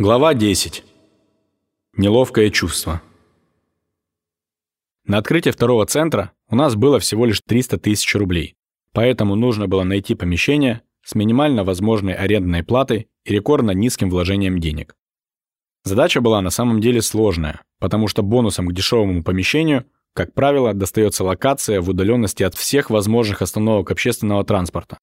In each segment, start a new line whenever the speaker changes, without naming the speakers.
Глава 10. Неловкое чувство. На открытие второго центра у нас было всего лишь 300 тысяч рублей, поэтому нужно было найти помещение с минимально возможной арендной платой и рекордно низким вложением денег. Задача была на самом деле сложная, потому что бонусом к дешевому помещению, как правило, достается локация в удаленности от всех возможных остановок общественного транспорта.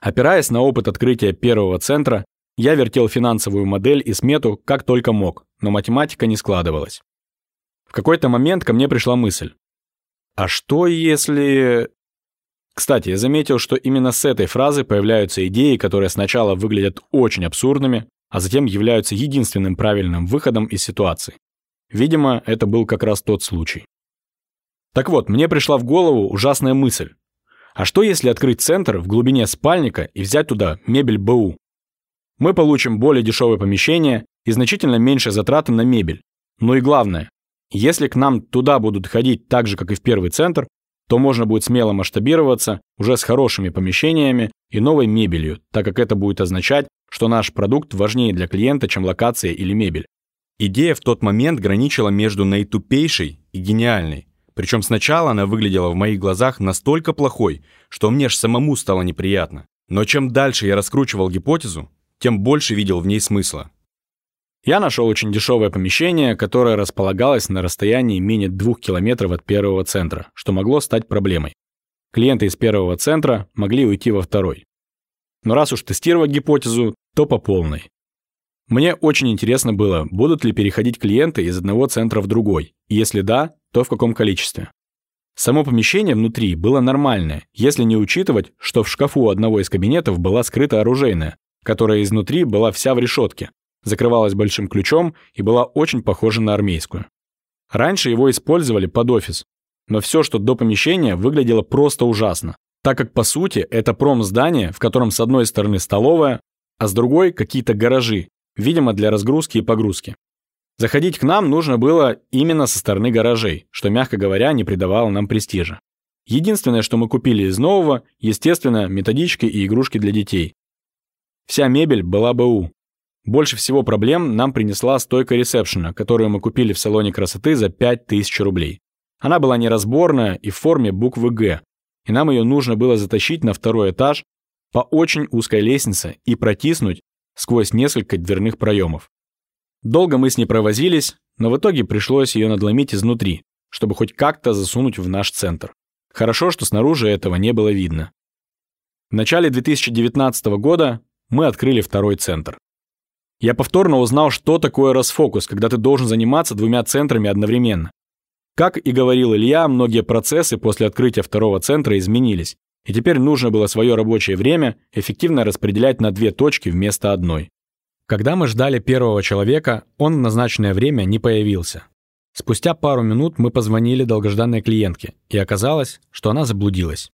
Опираясь на опыт открытия первого центра, я вертел финансовую модель и смету как только мог, но математика не складывалась. В какой-то момент ко мне пришла мысль. А что если... Кстати, я заметил, что именно с этой фразы появляются идеи, которые сначала выглядят очень абсурдными, а затем являются единственным правильным выходом из ситуации. Видимо, это был как раз тот случай. Так вот, мне пришла в голову ужасная мысль. А что если открыть центр в глубине спальника и взять туда мебель БУ? Мы получим более дешевое помещение и значительно меньше затраты на мебель. Ну и главное, если к нам туда будут ходить так же, как и в первый центр, то можно будет смело масштабироваться уже с хорошими помещениями и новой мебелью, так как это будет означать, что наш продукт важнее для клиента, чем локация или мебель. Идея в тот момент граничила между наитупейшей и гениальной. Причем сначала она выглядела в моих глазах настолько плохой, что мне аж самому стало неприятно. Но чем дальше я раскручивал гипотезу, тем больше видел в ней смысла. Я нашел очень дешевое помещение, которое располагалось на расстоянии менее двух километров от первого центра, что могло стать проблемой. Клиенты из первого центра могли уйти во второй. Но раз уж тестировать гипотезу, то по полной. Мне очень интересно было, будут ли переходить клиенты из одного центра в другой, и если да, то в каком количестве. Само помещение внутри было нормальное, если не учитывать, что в шкафу одного из кабинетов была скрыта оружейная, которая изнутри была вся в решетке, закрывалась большим ключом и была очень похожа на армейскую. Раньше его использовали под офис, но все, что до помещения, выглядело просто ужасно, так как, по сути, это промздание, в котором с одной стороны столовая, а с другой какие-то гаражи, видимо, для разгрузки и погрузки. Заходить к нам нужно было именно со стороны гаражей, что, мягко говоря, не придавало нам престижа. Единственное, что мы купили из нового, естественно, методички и игрушки для детей, Вся мебель была БУ. Больше всего проблем нам принесла стойка ресепшена, которую мы купили в салоне красоты за 5000 рублей. Она была неразборная и в форме буквы «Г», и нам ее нужно было затащить на второй этаж по очень узкой лестнице и протиснуть сквозь несколько дверных проемов. Долго мы с ней провозились, но в итоге пришлось ее надломить изнутри, чтобы хоть как-то засунуть в наш центр. Хорошо, что снаружи этого не было видно. В начале 2019 года мы открыли второй центр. Я повторно узнал, что такое расфокус, когда ты должен заниматься двумя центрами одновременно. Как и говорил Илья, многие процессы после открытия второго центра изменились, и теперь нужно было свое рабочее время эффективно распределять на две точки вместо одной. Когда мы ждали первого человека, он в назначенное время не появился. Спустя пару минут мы позвонили долгожданной клиентке, и оказалось, что она заблудилась.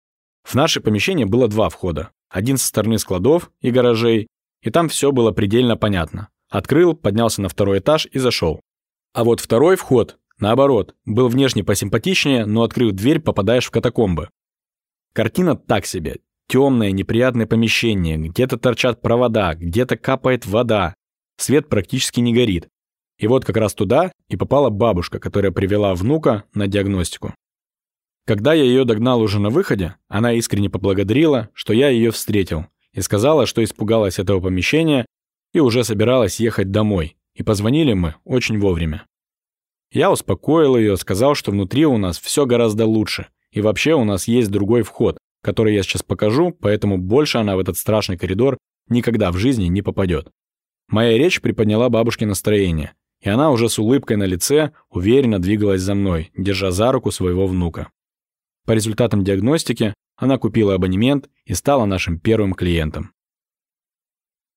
В наше помещение было два входа. Один со стороны складов и гаражей, и там все было предельно понятно. Открыл, поднялся на второй этаж и зашел. А вот второй вход, наоборот, был внешне посимпатичнее, но открыв дверь, попадаешь в катакомбы. Картина так себе. Темное, неприятное помещение, где-то торчат провода, где-то капает вода. Свет практически не горит. И вот как раз туда и попала бабушка, которая привела внука на диагностику. Когда я ее догнал уже на выходе, она искренне поблагодарила, что я ее встретил, и сказала, что испугалась этого помещения и уже собиралась ехать домой, и позвонили мы очень вовремя. Я успокоил ее, сказал, что внутри у нас все гораздо лучше, и вообще у нас есть другой вход, который я сейчас покажу, поэтому больше она в этот страшный коридор никогда в жизни не попадет. Моя речь приподняла бабушке настроение, и она уже с улыбкой на лице уверенно двигалась за мной, держа за руку своего внука. По результатам диагностики она купила абонемент и стала нашим первым клиентом.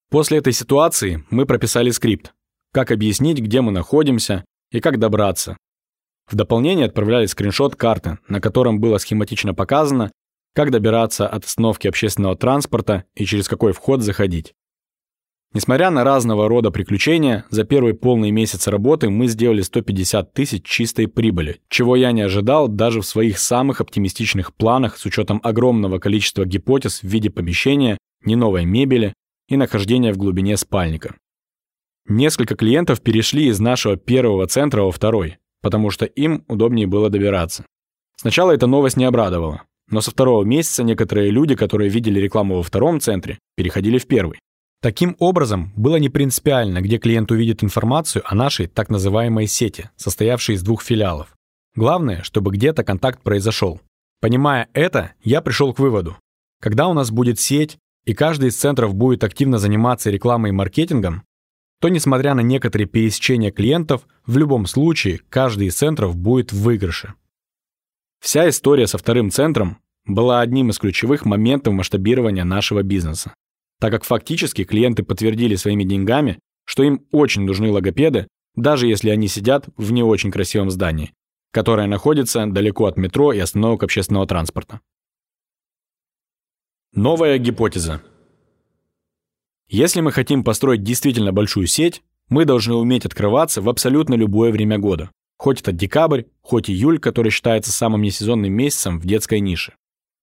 После этой ситуации мы прописали скрипт, как объяснить, где мы находимся и как добраться. В дополнение отправляли скриншот карты, на котором было схематично показано, как добираться от остановки общественного транспорта и через какой вход заходить. Несмотря на разного рода приключения, за первый полный месяц работы мы сделали 150 тысяч чистой прибыли, чего я не ожидал даже в своих самых оптимистичных планах с учетом огромного количества гипотез в виде помещения, не новой мебели и нахождения в глубине спальника. Несколько клиентов перешли из нашего первого центра во второй, потому что им удобнее было добираться. Сначала эта новость не обрадовала, но со второго месяца некоторые люди, которые видели рекламу во втором центре, переходили в первый. Таким образом, было не принципиально, где клиент увидит информацию о нашей так называемой сети, состоявшей из двух филиалов. Главное, чтобы где-то контакт произошел. Понимая это, я пришел к выводу. Когда у нас будет сеть, и каждый из центров будет активно заниматься рекламой и маркетингом, то, несмотря на некоторые пересечения клиентов, в любом случае каждый из центров будет в выигрыше. Вся история со вторым центром была одним из ключевых моментов масштабирования нашего бизнеса, так как фактически клиенты подтвердили своими деньгами, что им очень нужны логопеды, даже если они сидят в не очень красивом здании, которое находится далеко от метро и остановок общественного транспорта. Новая гипотеза. Если мы хотим построить действительно большую сеть, мы должны уметь открываться в абсолютно любое время года. Хоть это декабрь, хоть июль, который считается самым несезонным месяцем в детской нише.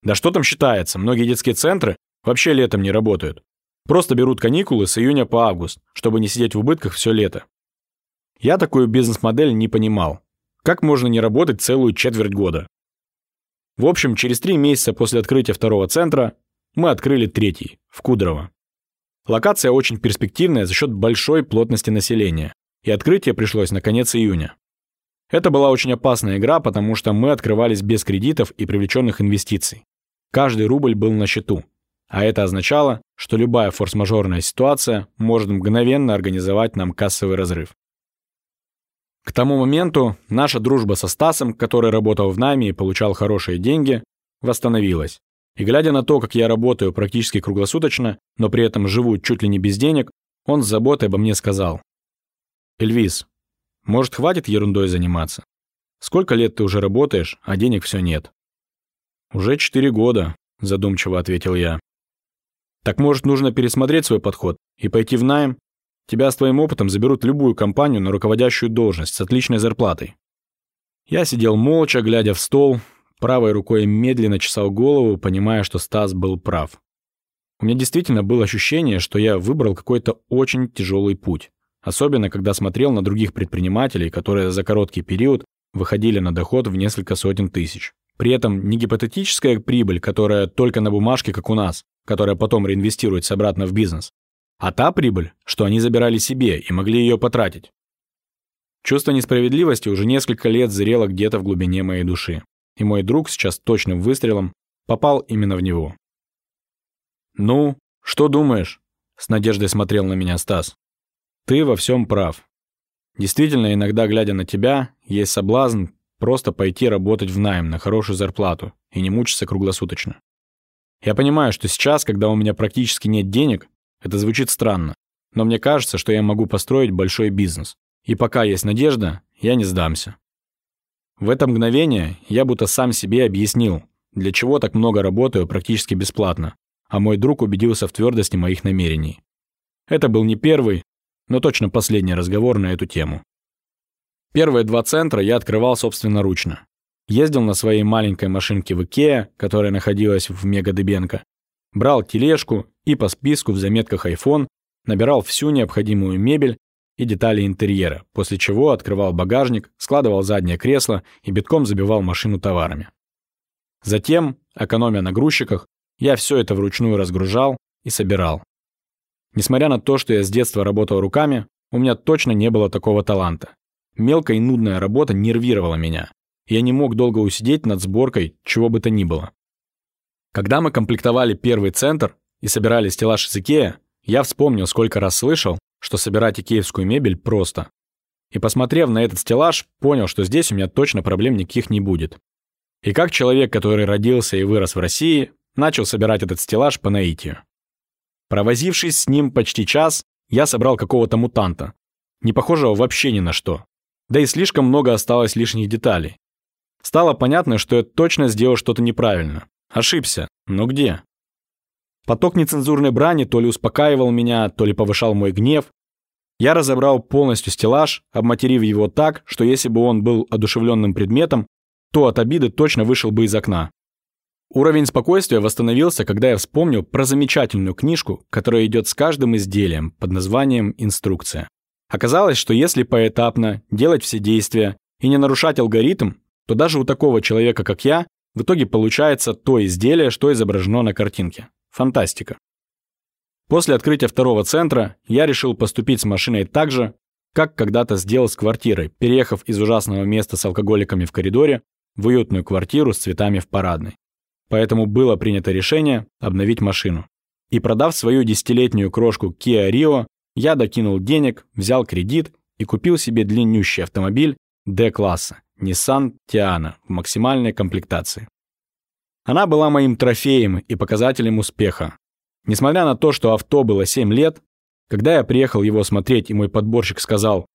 Да что там считается, многие детские центры вообще летом не работают. Просто берут каникулы с июня по август, чтобы не сидеть в убытках все лето. Я такую бизнес-модель не понимал. Как можно не работать целую четверть года? В общем, через три месяца после открытия второго центра мы открыли третий, в Кудрово. Локация очень перспективная за счет большой плотности населения, и открытие пришлось на конец июня. Это была очень опасная игра, потому что мы открывались без кредитов и привлеченных инвестиций. Каждый рубль был на счету, а это означало, что любая форс-мажорная ситуация может мгновенно организовать нам кассовый разрыв. К тому моменту наша дружба со Стасом, который работал в нами и получал хорошие деньги, восстановилась. И глядя на то, как я работаю практически круглосуточно, но при этом живу чуть ли не без денег, он с заботой обо мне сказал. «Эльвис, может, хватит ерундой заниматься? Сколько лет ты уже работаешь, а денег все нет?» «Уже четыре года», – задумчиво ответил я. «Так, может, нужно пересмотреть свой подход и пойти в найм? Тебя с твоим опытом заберут любую компанию на руководящую должность с отличной зарплатой». Я сидел молча, глядя в стол, Правой рукой медленно чесал голову, понимая, что Стас был прав. У меня действительно было ощущение, что я выбрал какой-то очень тяжелый путь. Особенно, когда смотрел на других предпринимателей, которые за короткий период выходили на доход в несколько сотен тысяч. При этом не гипотетическая прибыль, которая только на бумажке, как у нас, которая потом реинвестируется обратно в бизнес, а та прибыль, что они забирали себе и могли ее потратить. Чувство несправедливости уже несколько лет зрело где-то в глубине моей души и мой друг сейчас точным выстрелом попал именно в него. «Ну, что думаешь?» — с надеждой смотрел на меня Стас. «Ты во всем прав. Действительно, иногда, глядя на тебя, есть соблазн просто пойти работать в найм на хорошую зарплату и не мучиться круглосуточно. Я понимаю, что сейчас, когда у меня практически нет денег, это звучит странно, но мне кажется, что я могу построить большой бизнес. И пока есть надежда, я не сдамся. В это мгновение я будто сам себе объяснил, для чего так много работаю практически бесплатно, а мой друг убедился в твердости моих намерений. Это был не первый, но точно последний разговор на эту тему. Первые два центра я открывал собственноручно. Ездил на своей маленькой машинке в Икеа, которая находилась в Мега-Дебенко, брал тележку и по списку в заметках iPhone набирал всю необходимую мебель и детали интерьера, после чего открывал багажник, складывал заднее кресло и битком забивал машину товарами. Затем, экономя на грузчиках, я все это вручную разгружал и собирал. Несмотря на то, что я с детства работал руками, у меня точно не было такого таланта. Мелкая и нудная работа нервировала меня. Я не мог долго усидеть над сборкой чего бы то ни было. Когда мы комплектовали первый центр и собирали стеллаж из Икеа, я вспомнил, сколько раз слышал, что собирать икеевскую мебель просто. И посмотрев на этот стеллаж, понял, что здесь у меня точно проблем никаких не будет. И как человек, который родился и вырос в России, начал собирать этот стеллаж по наитию. Провозившись с ним почти час, я собрал какого-то мутанта, не похожего вообще ни на что. Да и слишком много осталось лишних деталей. Стало понятно, что я точно сделал что-то неправильно. Ошибся. Но где? Поток нецензурной брани то ли успокаивал меня, то ли повышал мой гнев. Я разобрал полностью стеллаж, обматерив его так, что если бы он был одушевленным предметом, то от обиды точно вышел бы из окна. Уровень спокойствия восстановился, когда я вспомнил про замечательную книжку, которая идет с каждым изделием под названием «Инструкция». Оказалось, что если поэтапно делать все действия и не нарушать алгоритм, то даже у такого человека, как я, в итоге получается то изделие, что изображено на картинке. Фантастика. После открытия второго центра я решил поступить с машиной так же, как когда-то сделал с квартирой, переехав из ужасного места с алкоголиками в коридоре в уютную квартиру с цветами в парадной. Поэтому было принято решение обновить машину. И продав свою десятилетнюю крошку Kia Rio, я докинул денег, взял кредит и купил себе длиннющий автомобиль D-класса Nissan Tiana в максимальной комплектации. Она была моим трофеем и показателем успеха. Несмотря на то, что авто было 7 лет, когда я приехал его смотреть, и мой подборщик сказал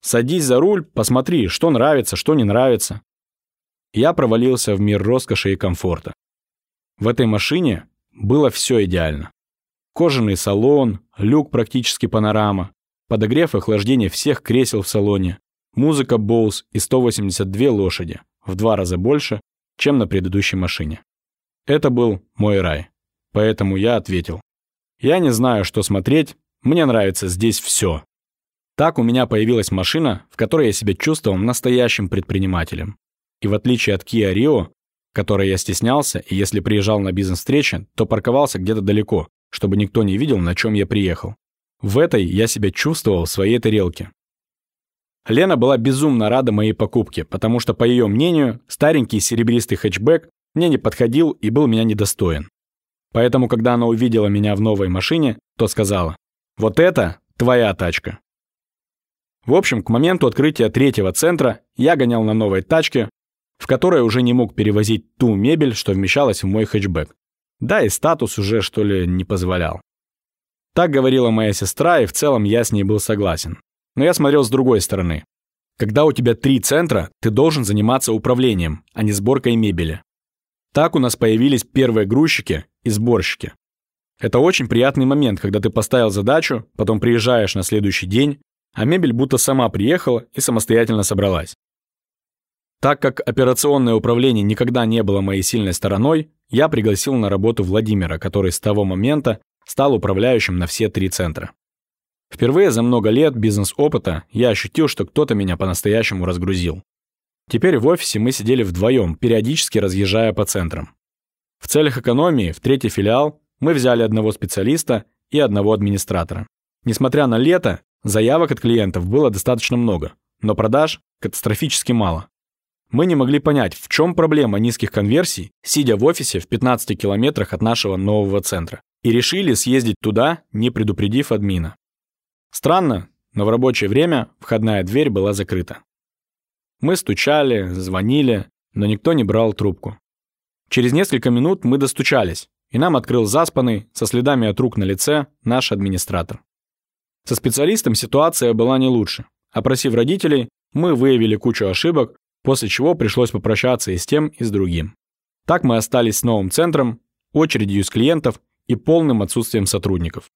«Садись за руль, посмотри, что нравится, что не нравится». Я провалился в мир роскоши и комфорта. В этой машине было все идеально. Кожаный салон, люк практически панорама, подогрев и охлаждение всех кресел в салоне, музыка Bose и 182 лошади, в два раза больше, чем на предыдущей машине. Это был мой рай. Поэтому я ответил. Я не знаю, что смотреть, мне нравится здесь все. Так у меня появилась машина, в которой я себя чувствовал настоящим предпринимателем. И в отличие от Kia Rio, которой я стеснялся, и если приезжал на бизнес-встречи, то парковался где-то далеко, чтобы никто не видел, на чем я приехал. В этой я себя чувствовал в своей тарелке. Лена была безумно рада моей покупке, потому что, по ее мнению, старенький серебристый хэтчбэк мне не подходил и был меня недостоин. Поэтому, когда она увидела меня в новой машине, то сказала, вот это твоя тачка. В общем, к моменту открытия третьего центра я гонял на новой тачке, в которой уже не мог перевозить ту мебель, что вмещалась в мой хэтчбэк. Да и статус уже, что ли, не позволял. Так говорила моя сестра, и в целом я с ней был согласен. Но я смотрел с другой стороны. Когда у тебя три центра, ты должен заниматься управлением, а не сборкой мебели. Так у нас появились первые грузчики и сборщики. Это очень приятный момент, когда ты поставил задачу, потом приезжаешь на следующий день, а мебель будто сама приехала и самостоятельно собралась. Так как операционное управление никогда не было моей сильной стороной, я пригласил на работу Владимира, который с того момента стал управляющим на все три центра. Впервые за много лет бизнес-опыта я ощутил, что кто-то меня по-настоящему разгрузил. Теперь в офисе мы сидели вдвоем, периодически разъезжая по центрам. В целях экономии в третий филиал мы взяли одного специалиста и одного администратора. Несмотря на лето, заявок от клиентов было достаточно много, но продаж катастрофически мало. Мы не могли понять, в чем проблема низких конверсий, сидя в офисе в 15 километрах от нашего нового центра, и решили съездить туда, не предупредив админа. Странно, но в рабочее время входная дверь была закрыта. Мы стучали, звонили, но никто не брал трубку. Через несколько минут мы достучались, и нам открыл заспанный, со следами от рук на лице, наш администратор. Со специалистом ситуация была не лучше. Опросив родителей, мы выявили кучу ошибок, после чего пришлось попрощаться и с тем, и с другим. Так мы остались с новым центром, очередью из клиентов и полным отсутствием сотрудников.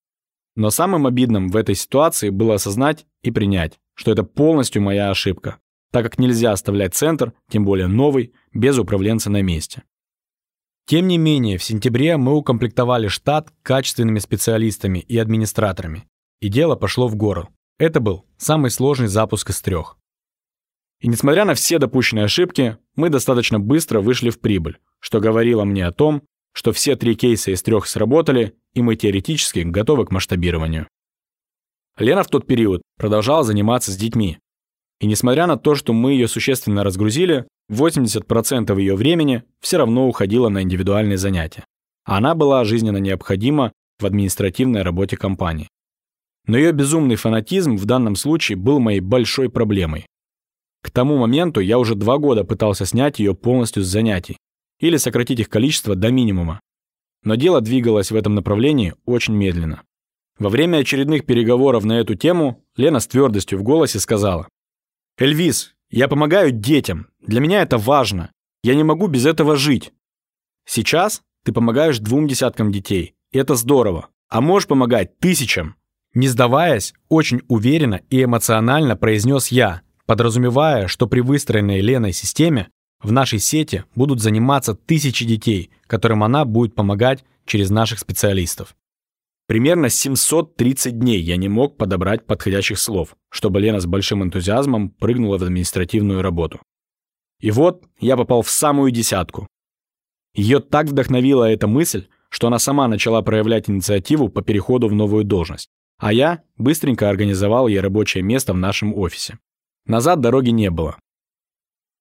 Но самым обидным в этой ситуации было осознать и принять, что это полностью моя ошибка, так как нельзя оставлять центр, тем более новый, без управленца на месте. Тем не менее, в сентябре мы укомплектовали штат качественными специалистами и администраторами, и дело пошло в гору. Это был самый сложный запуск из трех. И несмотря на все допущенные ошибки, мы достаточно быстро вышли в прибыль, что говорило мне о том, что все три кейса из трех сработали, и мы теоретически готовы к масштабированию. Лена в тот период продолжала заниматься с детьми. И несмотря на то, что мы ее существенно разгрузили, 80% ее времени все равно уходило на индивидуальные занятия. Она была жизненно необходима в административной работе компании. Но ее безумный фанатизм в данном случае был моей большой проблемой. К тому моменту я уже два года пытался снять ее полностью с занятий или сократить их количество до минимума. Но дело двигалось в этом направлении очень медленно. Во время очередных переговоров на эту тему Лена с твердостью в голосе сказала. «Эльвис, я помогаю детям. Для меня это важно. Я не могу без этого жить. Сейчас ты помогаешь двум десяткам детей. И это здорово. А можешь помогать тысячам. Не сдаваясь, очень уверенно и эмоционально произнес я, подразумевая, что при выстроенной Леной системе в нашей сети будут заниматься тысячи детей, которым она будет помогать через наших специалистов. Примерно 730 дней я не мог подобрать подходящих слов, чтобы Лена с большим энтузиазмом прыгнула в административную работу. И вот я попал в самую десятку. Ее так вдохновила эта мысль, что она сама начала проявлять инициативу по переходу в новую должность, а я быстренько организовал ей рабочее место в нашем офисе. Назад дороги не было.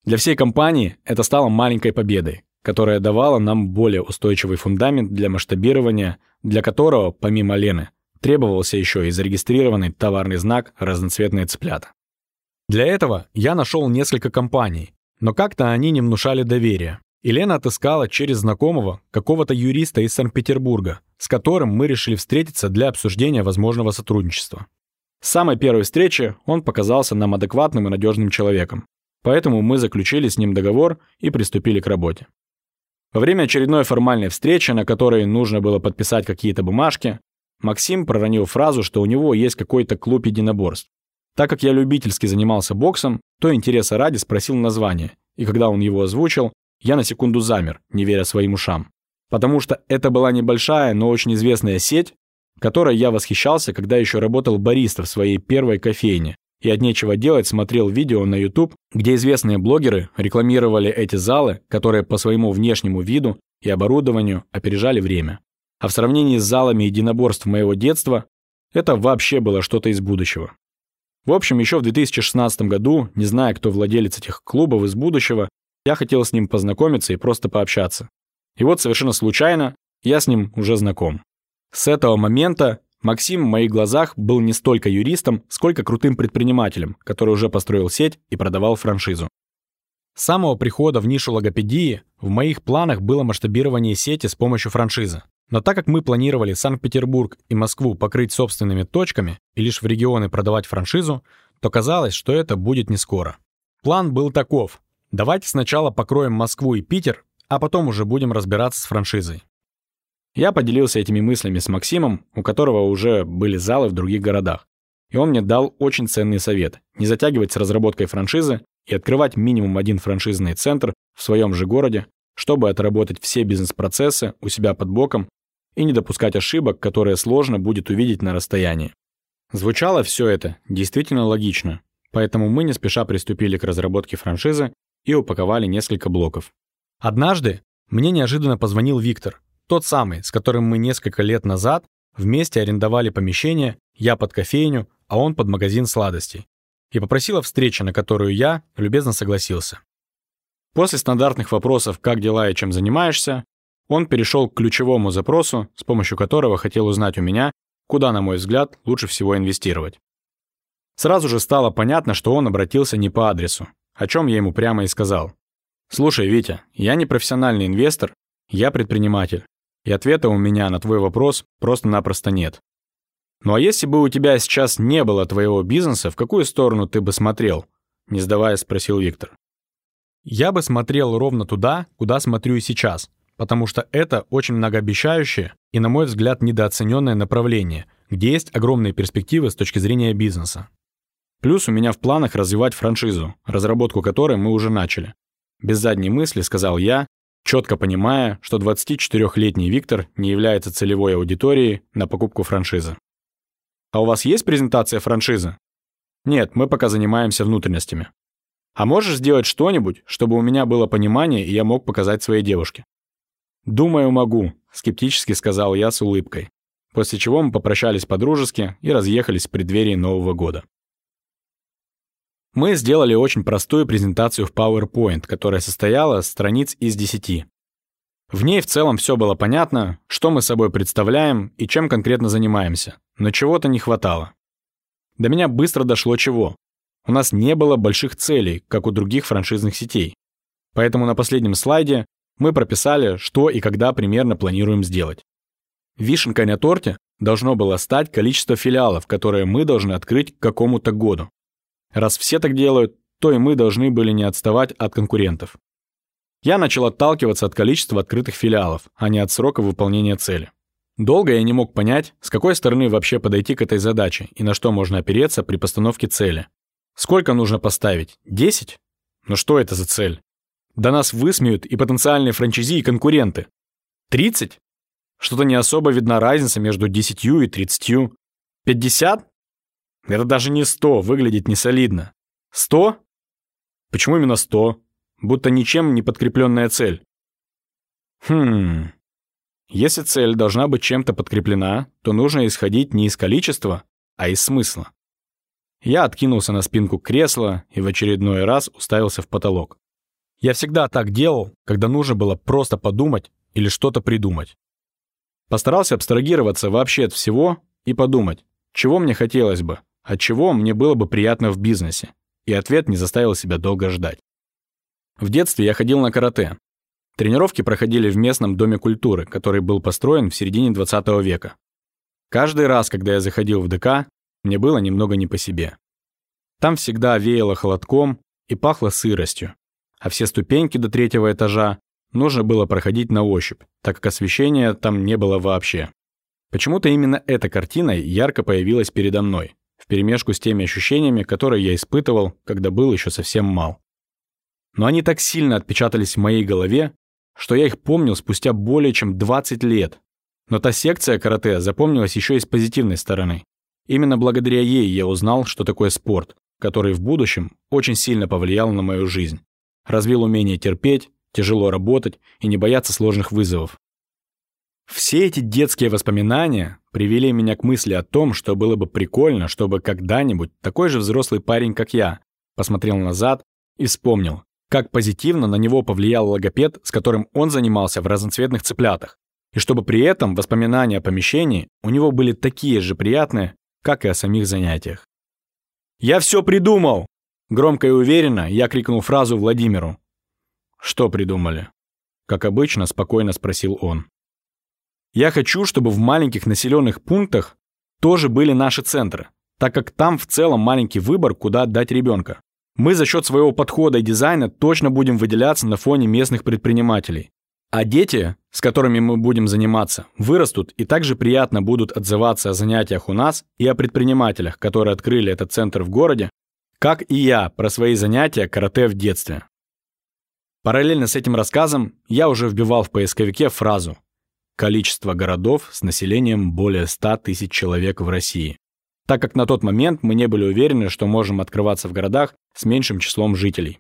Для всей компании это стало маленькой победой, которая давала нам более устойчивый фундамент для масштабирования, для которого, помимо Лены, требовался еще и зарегистрированный товарный знак «Разноцветные цыплята». Для этого я нашел несколько компаний, но как-то они не внушали доверия. И Лена отыскала через знакомого какого-то юриста из Санкт-Петербурга, с которым мы решили встретиться для обсуждения возможного сотрудничества. С самой первой встречи он показался нам адекватным и надежным человеком, поэтому мы заключили с ним договор и приступили к работе. Во время очередной формальной встречи, на которой нужно было подписать какие-то бумажки, Максим проронил фразу, что у него есть какой-то клуб единоборств. Так как я любительски занимался боксом, то интереса ради спросил название, и когда он его озвучил, я на секунду замер, не веря своим ушам. Потому что это была небольшая, но очень известная сеть, которой я восхищался, когда еще работал бариста в своей первой кофейне, и от нечего делать смотрел видео на YouTube, где известные блогеры рекламировали эти залы, которые по своему внешнему виду и оборудованию опережали время. А в сравнении с залами единоборств моего детства, это вообще было что-то из будущего. В общем, еще в 2016 году, не зная, кто владелец этих клубов из будущего, я хотел с ним познакомиться и просто пообщаться. И вот совершенно случайно я с ним уже знаком. С этого момента Максим в моих глазах был не столько юристом, сколько крутым предпринимателем, который уже построил сеть и продавал франшизу. С самого прихода в нишу логопедии в моих планах было масштабирование сети с помощью франшизы. Но так как мы планировали Санкт-Петербург и Москву покрыть собственными точками и лишь в регионы продавать франшизу, то казалось, что это будет не скоро. План был таков. Давайте сначала покроем Москву и Питер, а потом уже будем разбираться с франшизой. Я поделился этими мыслями с Максимом, у которого уже были залы в других городах. И он мне дал очень ценный совет – не затягивать с разработкой франшизы и открывать минимум один франшизный центр в своем же городе, чтобы отработать все бизнес-процессы у себя под боком и не допускать ошибок, которые сложно будет увидеть на расстоянии. Звучало все это действительно логично, поэтому мы не спеша приступили к разработке франшизы и упаковали несколько блоков. Однажды мне неожиданно позвонил Виктор, тот самый, с которым мы несколько лет назад вместе арендовали помещение, я под кофейню, а он под магазин сладостей. И попросил о встрече, на которую я любезно согласился. После стандартных вопросов «как дела и чем занимаешься», он перешел к ключевому запросу, с помощью которого хотел узнать у меня, куда, на мой взгляд, лучше всего инвестировать. Сразу же стало понятно, что он обратился не по адресу, о чем я ему прямо и сказал. «Слушай, Витя, я не профессиональный инвестор, я предприниматель. И ответа у меня на твой вопрос просто-напросто нет. Ну а если бы у тебя сейчас не было твоего бизнеса, в какую сторону ты бы смотрел? Не сдавая, спросил Виктор. Я бы смотрел ровно туда, куда смотрю и сейчас, потому что это очень многообещающее и, на мой взгляд, недооцененное направление, где есть огромные перспективы с точки зрения бизнеса. Плюс у меня в планах развивать франшизу, разработку которой мы уже начали. Без задней мысли сказал я, четко понимая, что 24-летний Виктор не является целевой аудиторией на покупку франшизы. «А у вас есть презентация франшизы?» «Нет, мы пока занимаемся внутренностями». «А можешь сделать что-нибудь, чтобы у меня было понимание, и я мог показать своей девушке?» «Думаю, могу», — скептически сказал я с улыбкой, после чего мы попрощались по-дружески и разъехались в преддверии Нового года. Мы сделали очень простую презентацию в PowerPoint, которая состояла из страниц из 10. В ней в целом все было понятно, что мы собой представляем и чем конкретно занимаемся, но чего-то не хватало. До меня быстро дошло чего. У нас не было больших целей, как у других франшизных сетей. Поэтому на последнем слайде мы прописали, что и когда примерно планируем сделать. Вишенкой на торте должно было стать количество филиалов, которые мы должны открыть к какому-то году. Раз все так делают, то и мы должны были не отставать от конкурентов. Я начал отталкиваться от количества открытых филиалов, а не от срока выполнения цели. Долго я не мог понять, с какой стороны вообще подойти к этой задаче и на что можно опереться при постановке цели. Сколько нужно поставить? 10? Ну что это за цель? Да нас высмеют и потенциальные франчайзи, и конкуренты. 30? Что-то не особо видна разница между 10 и 30. 50? Это даже не 100, выглядит несолидно. 100? Почему именно 100? Будто ничем не подкрепленная цель. Хм. Если цель должна быть чем-то подкреплена, то нужно исходить не из количества, а из смысла. Я откинулся на спинку кресла и в очередной раз уставился в потолок. Я всегда так делал, когда нужно было просто подумать или что-то придумать. Постарался абстрагироваться вообще от всего и подумать, чего мне хотелось бы, от чего мне было бы приятно в бизнесе. И ответ не заставил себя долго ждать. В детстве я ходил на карате. Тренировки проходили в местном доме культуры, который был построен в середине 20 века. Каждый раз, когда я заходил в ДК, мне было немного не по себе. Там всегда веяло холодком и пахло сыростью, а все ступеньки до третьего этажа нужно было проходить на ощупь, так как освещения там не было вообще. Почему-то именно эта картина ярко появилась передо мной, вперемешку с теми ощущениями, которые я испытывал, когда был еще совсем мал. Но они так сильно отпечатались в моей голове, что я их помнил спустя более чем 20 лет. Но та секция карате запомнилась еще и с позитивной стороны. Именно благодаря ей я узнал, что такое спорт, который в будущем очень сильно повлиял на мою жизнь развил умение терпеть, тяжело работать и не бояться сложных вызовов. Все эти детские воспоминания привели меня к мысли о том, что было бы прикольно, чтобы когда-нибудь такой же взрослый парень, как я, посмотрел назад и вспомнил, как позитивно на него повлиял логопед, с которым он занимался в разноцветных цыплятах, и чтобы при этом воспоминания о помещении у него были такие же приятные, как и о самих занятиях. «Я все придумал!» Громко и уверенно я крикнул фразу Владимиру. «Что придумали?» Как обычно, спокойно спросил он. «Я хочу, чтобы в маленьких населенных пунктах тоже были наши центры, так как там в целом маленький выбор, куда отдать ребенка. Мы за счет своего подхода и дизайна точно будем выделяться на фоне местных предпринимателей. А дети, с которыми мы будем заниматься, вырастут и также приятно будут отзываться о занятиях у нас и о предпринимателях, которые открыли этот центр в городе, как и я про свои занятия карате в детстве. Параллельно с этим рассказом я уже вбивал в поисковике фразу «Количество городов с населением более 100 тысяч человек в России», так как на тот момент мы не были уверены, что можем открываться в городах с меньшим числом жителей.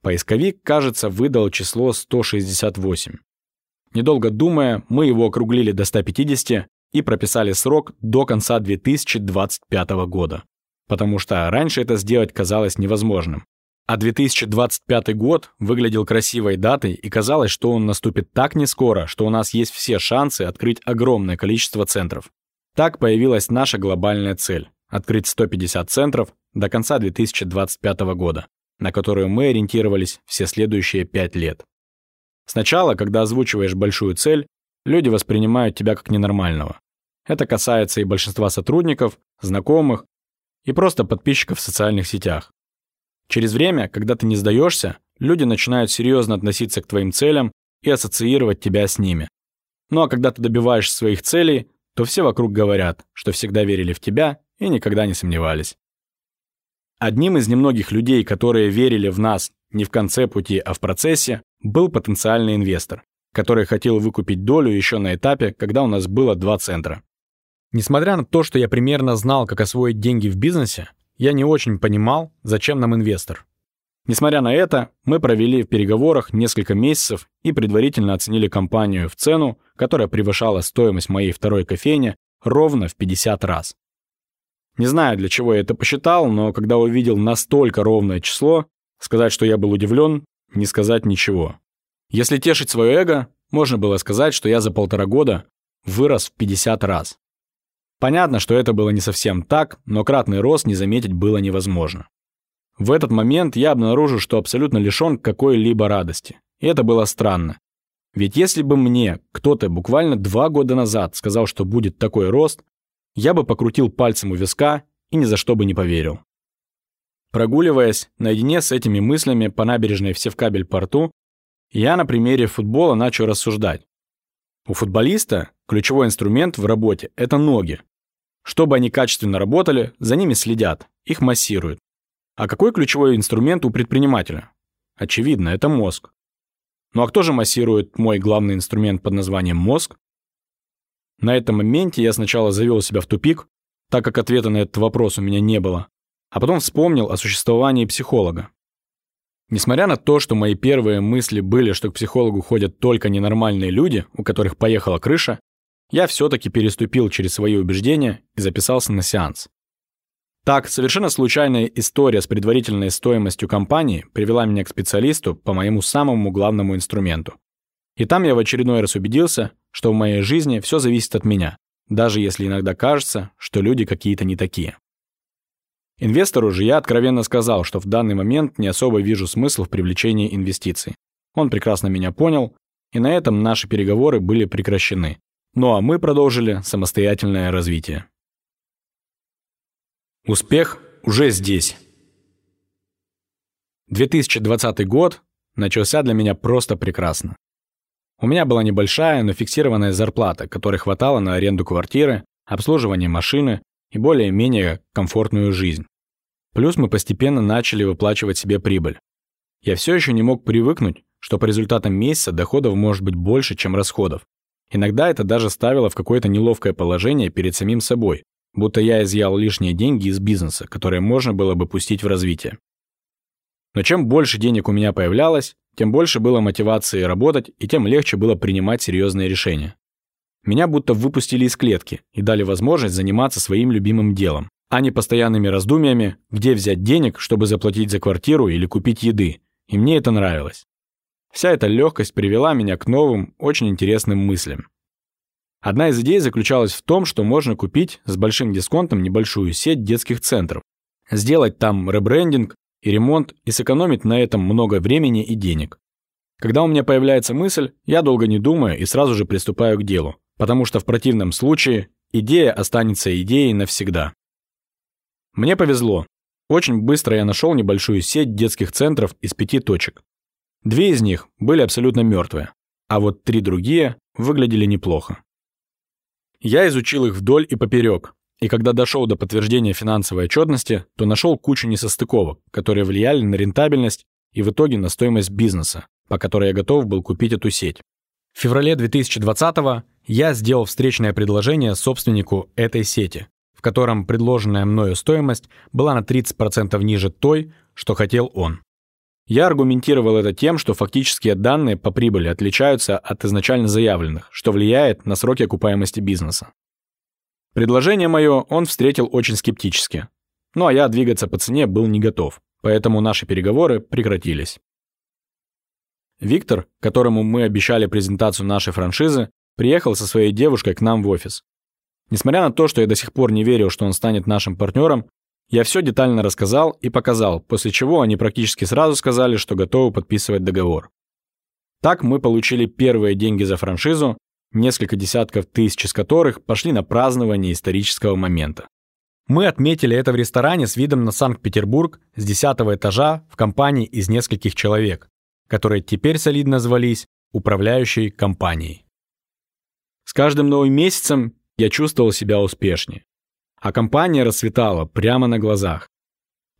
Поисковик, кажется, выдал число 168. Недолго думая, мы его округлили до 150 и прописали срок до конца 2025 года потому что раньше это сделать казалось невозможным. А 2025 год выглядел красивой датой, и казалось, что он наступит так не скоро, что у нас есть все шансы открыть огромное количество центров. Так появилась наша глобальная цель – открыть 150 центров до конца 2025 года, на которую мы ориентировались все следующие 5 лет. Сначала, когда озвучиваешь большую цель, люди воспринимают тебя как ненормального. Это касается и большинства сотрудников, знакомых, и просто подписчиков в социальных сетях. Через время, когда ты не сдаешься, люди начинают серьезно относиться к твоим целям и ассоциировать тебя с ними. Ну а когда ты добиваешься своих целей, то все вокруг говорят, что всегда верили в тебя и никогда не сомневались. Одним из немногих людей, которые верили в нас не в конце пути, а в процессе, был потенциальный инвестор, который хотел выкупить долю еще на этапе, когда у нас было два центра. Несмотря на то, что я примерно знал, как освоить деньги в бизнесе, я не очень понимал, зачем нам инвестор. Несмотря на это, мы провели в переговорах несколько месяцев и предварительно оценили компанию в цену, которая превышала стоимость моей второй кофейни ровно в 50 раз. Не знаю, для чего я это посчитал, но когда увидел настолько ровное число, сказать, что я был удивлен, не сказать ничего. Если тешить свое эго, можно было сказать, что я за полтора года вырос в 50 раз. Понятно, что это было не совсем так, но кратный рост не заметить было невозможно. В этот момент я обнаружил, что абсолютно лишён какой-либо радости. И это было странно. Ведь если бы мне кто-то буквально два года назад сказал, что будет такой рост, я бы покрутил пальцем у виска и ни за что бы не поверил. Прогуливаясь наедине с этими мыслями по набережной в Севкабель-порту, я на примере футбола начал рассуждать. У футболиста ключевой инструмент в работе – это ноги. Чтобы они качественно работали, за ними следят, их массируют. А какой ключевой инструмент у предпринимателя? Очевидно, это мозг. Ну а кто же массирует мой главный инструмент под названием мозг? На этом моменте я сначала завел себя в тупик, так как ответа на этот вопрос у меня не было, а потом вспомнил о существовании психолога. Несмотря на то, что мои первые мысли были, что к психологу ходят только ненормальные люди, у которых поехала крыша, я все-таки переступил через свои убеждения и записался на сеанс. Так, совершенно случайная история с предварительной стоимостью компании привела меня к специалисту по моему самому главному инструменту. И там я в очередной раз убедился, что в моей жизни все зависит от меня, даже если иногда кажется, что люди какие-то не такие. Инвестору же я откровенно сказал, что в данный момент не особо вижу смысл в привлечении инвестиций. Он прекрасно меня понял, и на этом наши переговоры были прекращены. Ну а мы продолжили самостоятельное развитие. Успех уже здесь. 2020 год начался для меня просто прекрасно. У меня была небольшая, но фиксированная зарплата, которой хватало на аренду квартиры, обслуживание машины и более-менее комфортную жизнь. Плюс мы постепенно начали выплачивать себе прибыль. Я все еще не мог привыкнуть, что по результатам месяца доходов может быть больше, чем расходов. Иногда это даже ставило в какое-то неловкое положение перед самим собой, будто я изъял лишние деньги из бизнеса, которые можно было бы пустить в развитие. Но чем больше денег у меня появлялось, тем больше было мотивации работать и тем легче было принимать серьезные решения. Меня будто выпустили из клетки и дали возможность заниматься своим любимым делом, а не постоянными раздумьями, где взять денег, чтобы заплатить за квартиру или купить еды. И мне это нравилось. Вся эта легкость привела меня к новым, очень интересным мыслям. Одна из идей заключалась в том, что можно купить с большим дисконтом небольшую сеть детских центров, сделать там ребрендинг и ремонт и сэкономить на этом много времени и денег. Когда у меня появляется мысль, я долго не думаю и сразу же приступаю к делу, потому что в противном случае идея останется идеей навсегда. Мне повезло. Очень быстро я нашел небольшую сеть детских центров из пяти точек. Две из них были абсолютно мертвые, а вот три другие выглядели неплохо. Я изучил их вдоль и поперек, и когда дошел до подтверждения финансовой отчетности, то нашел кучу несостыковок, которые влияли на рентабельность и в итоге на стоимость бизнеса, по которой я готов был купить эту сеть. В феврале 2020 я сделал встречное предложение собственнику этой сети, в котором предложенная мною стоимость была на 30% ниже той, что хотел он. Я аргументировал это тем, что фактические данные по прибыли отличаются от изначально заявленных, что влияет на сроки окупаемости бизнеса. Предложение мое он встретил очень скептически. Ну а я двигаться по цене был не готов, поэтому наши переговоры прекратились. Виктор, которому мы обещали презентацию нашей франшизы, приехал со своей девушкой к нам в офис. Несмотря на то, что я до сих пор не верил, что он станет нашим партнером, я все детально рассказал и показал, после чего они практически сразу сказали, что готовы подписывать договор. Так мы получили первые деньги за франшизу, несколько десятков тысяч из которых пошли на празднование исторического момента. Мы отметили это в ресторане с видом на Санкт-Петербург с 10 этажа в компании из нескольких человек, которые теперь солидно звались управляющей компанией. С каждым новым месяцем я чувствовал себя успешнее а компания расцветала прямо на глазах.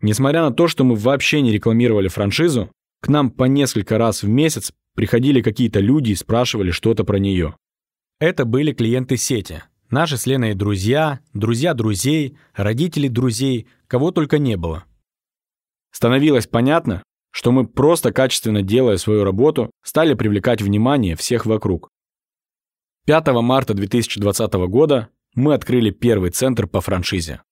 Несмотря на то, что мы вообще не рекламировали франшизу, к нам по несколько раз в месяц приходили какие-то люди и спрашивали что-то про нее. Это были клиенты сети, наши с Леной друзья, друзья друзей, родители друзей, кого только не было. Становилось понятно, что мы просто качественно делая свою работу, стали привлекать внимание всех вокруг. 5 марта 2020 года мы открыли первый центр по франшизе.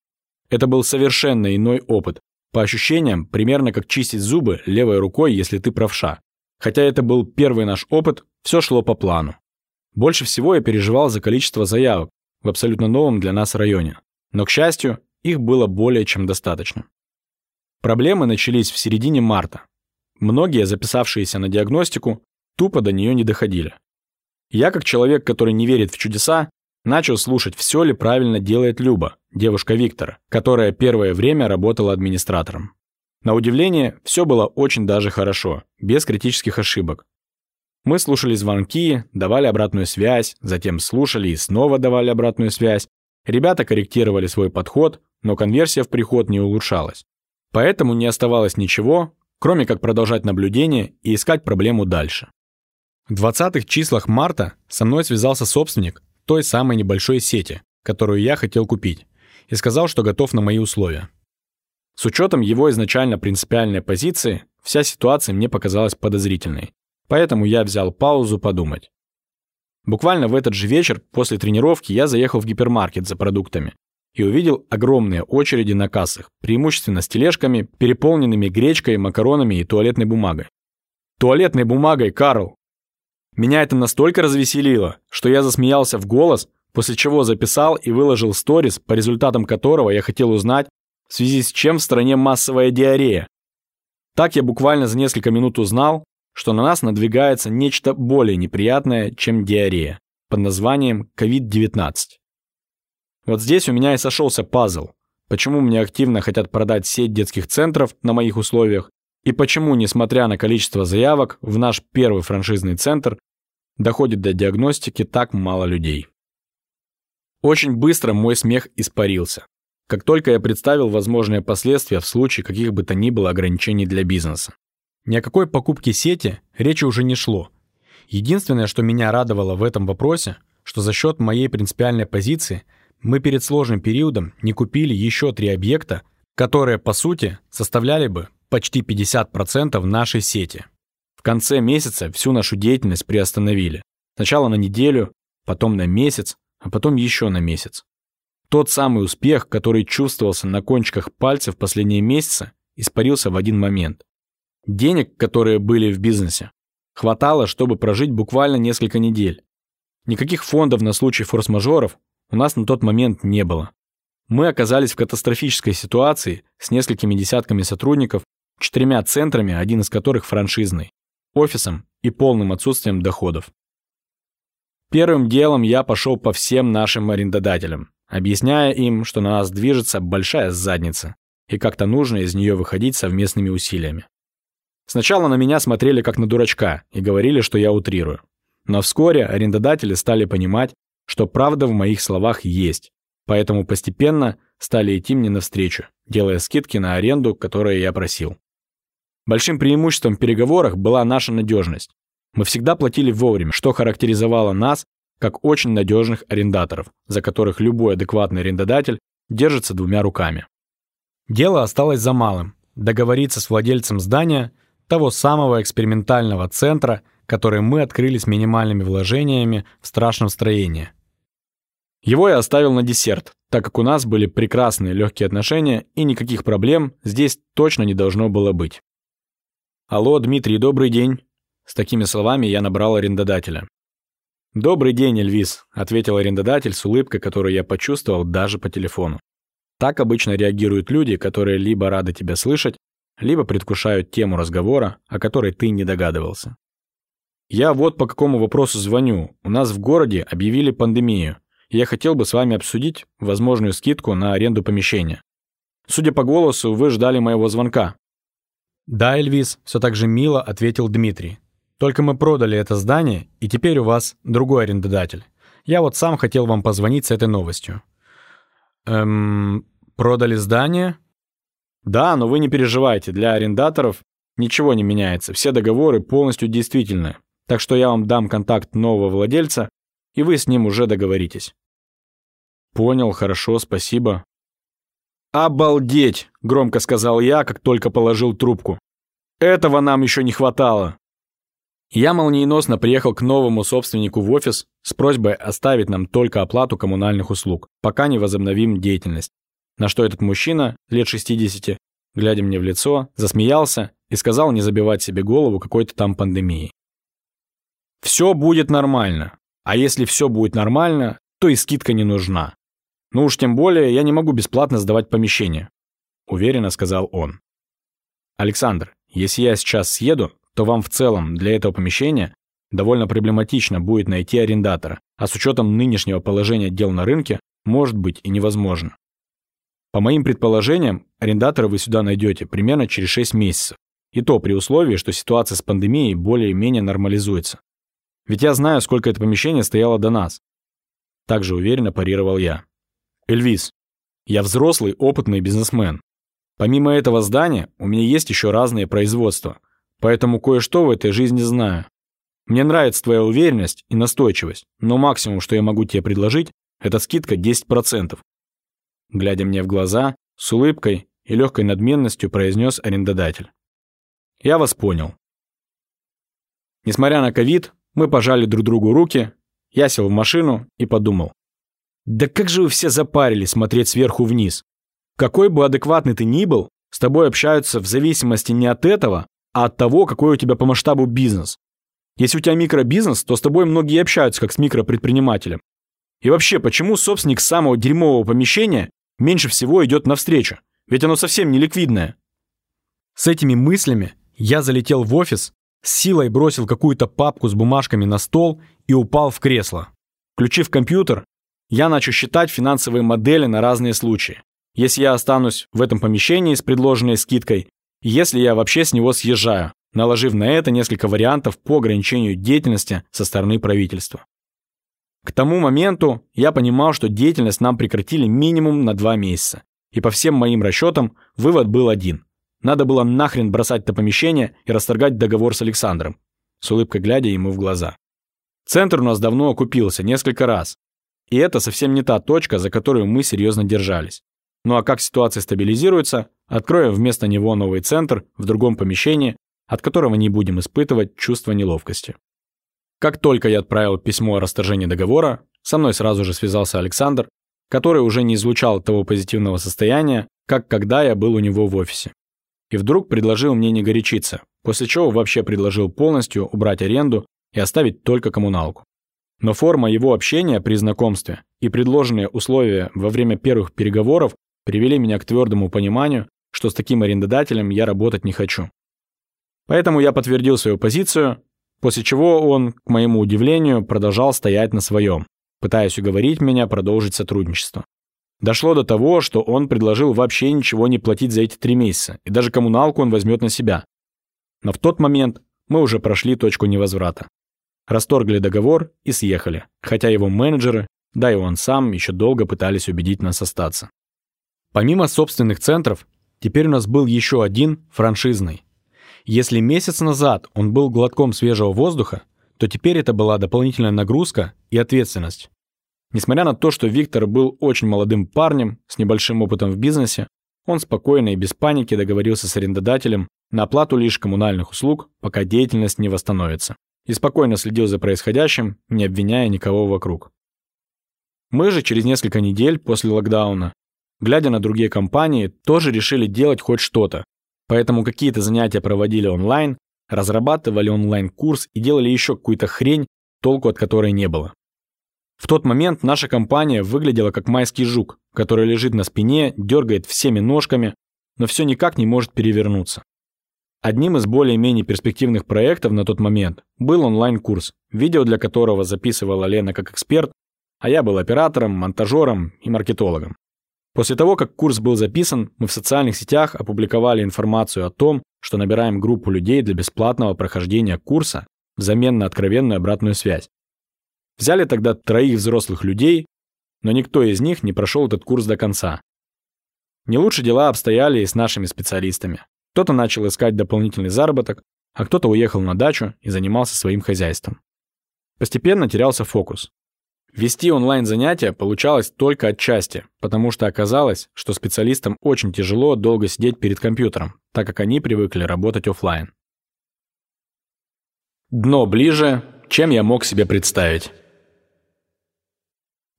Это был совершенно иной опыт. По ощущениям, примерно как чистить зубы левой рукой, если ты правша. Хотя это был первый наш опыт, все шло по плану. Больше всего я переживал за количество заявок в абсолютно новом для нас районе. Но, к счастью, их было более чем достаточно. Проблемы начались в середине марта. Многие, записавшиеся на диагностику, тупо до нее не доходили. Я, как человек, который не верит в чудеса, Начал слушать, все ли правильно делает Люба, девушка Виктора, которая первое время работала администратором. На удивление, все было очень даже хорошо, без критических ошибок. Мы слушали звонки, давали обратную связь, затем слушали и снова давали обратную связь. Ребята корректировали свой подход, но конверсия в приход не улучшалась. Поэтому не оставалось ничего, кроме как продолжать наблюдение и искать проблему дальше. В 20-х числах марта со мной связался собственник, той самой небольшой сети, которую я хотел купить, и сказал, что готов на мои условия. С учетом его изначально принципиальной позиции, вся ситуация мне показалась подозрительной, поэтому я взял паузу подумать. Буквально в этот же вечер после тренировки я заехал в гипермаркет за продуктами и увидел огромные очереди на кассах, преимущественно с тележками, переполненными гречкой, макаронами и туалетной бумагой. Туалетной бумагой, Карл! Меня это настолько развеселило, что я засмеялся в голос, после чего записал и выложил сторис, по результатам которого я хотел узнать, в связи с чем в стране массовая диарея. Так я буквально за несколько минут узнал, что на нас надвигается нечто более неприятное, чем диарея, под названием COVID-19. Вот здесь у меня и сошелся пазл. Почему мне активно хотят продать сеть детских центров на моих условиях, и почему, несмотря на количество заявок, в наш первый франшизный центр доходит до диагностики так мало людей. Очень быстро мой смех испарился. Как только я представил возможные последствия в случае каких бы то ни было ограничений для бизнеса. Ни о какой покупке сети речи уже не шло. Единственное, что меня радовало в этом вопросе, что за счет моей принципиальной позиции мы перед сложным периодом не купили еще три объекта, которые, по сути, составляли бы почти 50% нашей сети. В конце месяца всю нашу деятельность приостановили. Сначала на неделю, потом на месяц, а потом еще на месяц. Тот самый успех, который чувствовался на кончиках пальцев последние месяцы, испарился в один момент. Денег, которые были в бизнесе, хватало, чтобы прожить буквально несколько недель. Никаких фондов на случай форс-мажоров у нас на тот момент не было. Мы оказались в катастрофической ситуации с несколькими десятками сотрудников, четырьмя центрами, один из которых франшизный, офисом и полным отсутствием доходов. Первым делом я пошел по всем нашим арендодателям, объясняя им, что на нас движется большая задница, и как-то нужно из нее выходить совместными усилиями. Сначала на меня смотрели как на дурачка и говорили, что я утрирую. Но вскоре арендодатели стали понимать, что правда в моих словах есть, поэтому постепенно стали идти мне навстречу, делая скидки на аренду, которую я просил. Большим преимуществом в переговорах была наша надежность. Мы всегда платили вовремя, что характеризовало нас как очень надежных арендаторов, за которых любой адекватный арендодатель держится двумя руками. Дело осталось за малым – договориться с владельцем здания того самого экспериментального центра, который мы открыли с минимальными вложениями в страшном строении. Его я оставил на десерт, так как у нас были прекрасные легкие отношения и никаких проблем здесь точно не должно было быть. «Алло, Дмитрий, добрый день!» С такими словами я набрал арендодателя. «Добрый день, Эльвис», — ответил арендодатель с улыбкой, которую я почувствовал даже по телефону. Так обычно реагируют люди, которые либо рады тебя слышать, либо предвкушают тему разговора, о которой ты не догадывался. Я вот по какому вопросу звоню. У нас в городе объявили пандемию. Я хотел бы с вами обсудить возможную скидку на аренду помещения. Судя по голосу, вы ждали моего звонка. Да, Эльвис, все так же мило ответил Дмитрий. Только мы продали это здание, и теперь у вас другой арендодатель. Я вот сам хотел вам позвонить с этой новостью. Эм, продали здание? Да, но вы не переживайте, для арендаторов ничего не меняется, все договоры полностью действительны. Так что я вам дам контакт нового владельца, и вы с ним уже договоритесь. Понял, хорошо, спасибо. Обалдеть, громко сказал я, как только положил трубку. Этого нам еще не хватало. Я молниеносно приехал к новому собственнику в офис с просьбой оставить нам только оплату коммунальных услуг, пока не возобновим деятельность. На что этот мужчина, лет 60, глядя мне в лицо, засмеялся и сказал не забивать себе голову какой-то там пандемией. «Все будет нормально. А если все будет нормально, то и скидка не нужна. Ну уж тем более я не могу бесплатно сдавать помещение», уверенно сказал он. «Александр, если я сейчас съеду, то вам в целом для этого помещения довольно проблематично будет найти арендатора, а с учетом нынешнего положения дел на рынке, может быть и невозможно. По моим предположениям, арендатора вы сюда найдете примерно через 6 месяцев. И то при условии, что ситуация с пандемией более-менее нормализуется. Ведь я знаю, сколько это помещение стояло до нас. Также уверенно парировал я. Эльвис, я взрослый, опытный бизнесмен. Помимо этого здания, у меня есть еще разные производства. Поэтому кое-что в этой жизни знаю. Мне нравится твоя уверенность и настойчивость, но максимум, что я могу тебе предложить, это скидка 10%. Глядя мне в глаза, с улыбкой и легкой надменностью произнес арендодатель. Я вас понял. Несмотря на ковид, мы пожали друг другу руки, я сел в машину и подумал. Да как же вы все запарили смотреть сверху вниз? Какой бы адекватный ты ни был, с тобой общаются в зависимости не от этого, а от того, какой у тебя по масштабу бизнес. Если у тебя микробизнес, то с тобой многие общаются как с микропредпринимателем. И вообще, почему собственник самого дерьмового помещения меньше всего идет навстречу? Ведь оно совсем не ликвидное. С этими мыслями я залетел в офис, с силой бросил какую-то папку с бумажками на стол и упал в кресло. Включив компьютер, я начал считать финансовые модели на разные случаи. Если я останусь в этом помещении с предложенной скидкой, если я вообще с него съезжаю, наложив на это несколько вариантов по ограничению деятельности со стороны правительства. К тому моменту я понимал, что деятельность нам прекратили минимум на два месяца. И по всем моим расчетам вывод был один. Надо было нахрен бросать это помещение и расторгать договор с Александром. С улыбкой глядя ему в глаза. Центр у нас давно окупился, несколько раз. И это совсем не та точка, за которую мы серьезно держались. Ну а как ситуация стабилизируется, откроем вместо него новый центр в другом помещении, от которого не будем испытывать чувство неловкости. Как только я отправил письмо о расторжении договора, со мной сразу же связался Александр, который уже не излучал того позитивного состояния, как когда я был у него в офисе. И вдруг предложил мне не горячиться, после чего вообще предложил полностью убрать аренду и оставить только коммуналку. Но форма его общения при знакомстве и предложенные условия во время первых переговоров привели меня к твердому пониманию, что с таким арендодателем я работать не хочу. Поэтому я подтвердил свою позицию, после чего он, к моему удивлению, продолжал стоять на своем, пытаясь уговорить меня продолжить сотрудничество. Дошло до того, что он предложил вообще ничего не платить за эти три месяца, и даже коммуналку он возьмет на себя. Но в тот момент мы уже прошли точку невозврата. Расторгли договор и съехали, хотя его менеджеры, да и он сам, еще долго пытались убедить нас остаться. Помимо собственных центров, теперь у нас был еще один франшизный, если месяц назад он был глотком свежего воздуха, то теперь это была дополнительная нагрузка и ответственность. Несмотря на то, что Виктор был очень молодым парнем с небольшим опытом в бизнесе, он спокойно и без паники договорился с арендодателем на оплату лишь коммунальных услуг, пока деятельность не восстановится, и спокойно следил за происходящим, не обвиняя никого вокруг. Мы же через несколько недель после локдауна, глядя на другие компании, тоже решили делать хоть что-то, Поэтому какие-то занятия проводили онлайн, разрабатывали онлайн-курс и делали еще какую-то хрень, толку от которой не было. В тот момент наша компания выглядела как майский жук, который лежит на спине, дергает всеми ножками, но все никак не может перевернуться. Одним из более-менее перспективных проектов на тот момент был онлайн-курс, видео для которого записывала Лена как эксперт, а я был оператором, монтажером и маркетологом. После того, как курс был записан, мы в социальных сетях опубликовали информацию о том, что набираем группу людей для бесплатного прохождения курса взамен на откровенную обратную связь. Взяли тогда троих взрослых людей, но никто из них не прошел этот курс до конца. Не лучше дела обстояли и с нашими специалистами. Кто-то начал искать дополнительный заработок, а кто-то уехал на дачу и занимался своим хозяйством. Постепенно терялся фокус. Вести онлайн-занятия получалось только отчасти, потому что оказалось, что специалистам очень тяжело долго сидеть перед компьютером, так как они привыкли работать офлайн. Дно ближе, чем я мог себе представить.